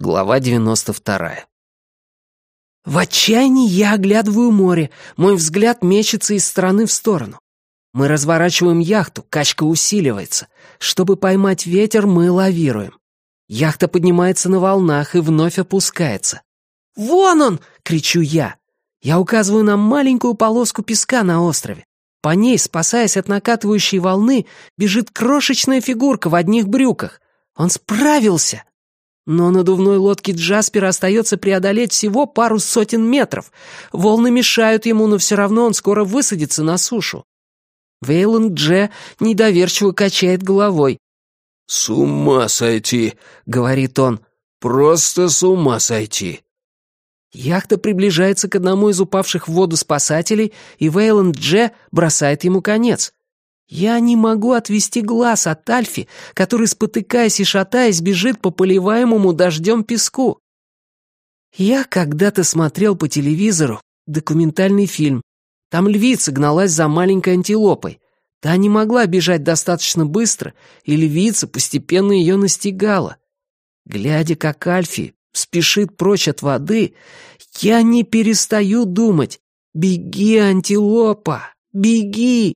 Глава 92. В отчаянии я оглядываю море, мой взгляд мечется из стороны в сторону. Мы разворачиваем яхту, качка усиливается. Чтобы поймать ветер, мы лавируем. Яхта поднимается на волнах и вновь опускается. «Вон он!» — кричу я. Я указываю на маленькую полоску песка на острове. По ней, спасаясь от накатывающей волны, бежит крошечная фигурка в одних брюках. Он справился. Но надувной лодке Джаспера остается преодолеть всего пару сотен метров. Волны мешают ему, но все равно он скоро высадится на сушу. Вейланд Дже недоверчиво качает головой. «С ума сойти!» — говорит он. «Просто с ума сойти!» Яхта приближается к одному из упавших в воду спасателей, и Вейланд Дже бросает ему конец. Я не могу отвести глаз от Альфи, который, спотыкаясь и шатаясь, бежит по поливаемому дождем песку. Я когда-то смотрел по телевизору документальный фильм. Там львица гналась за маленькой антилопой. Та не могла бежать достаточно быстро, и львица постепенно ее настигала. Глядя, как Альфи спешит прочь от воды, я не перестаю думать «Беги, антилопа, беги!»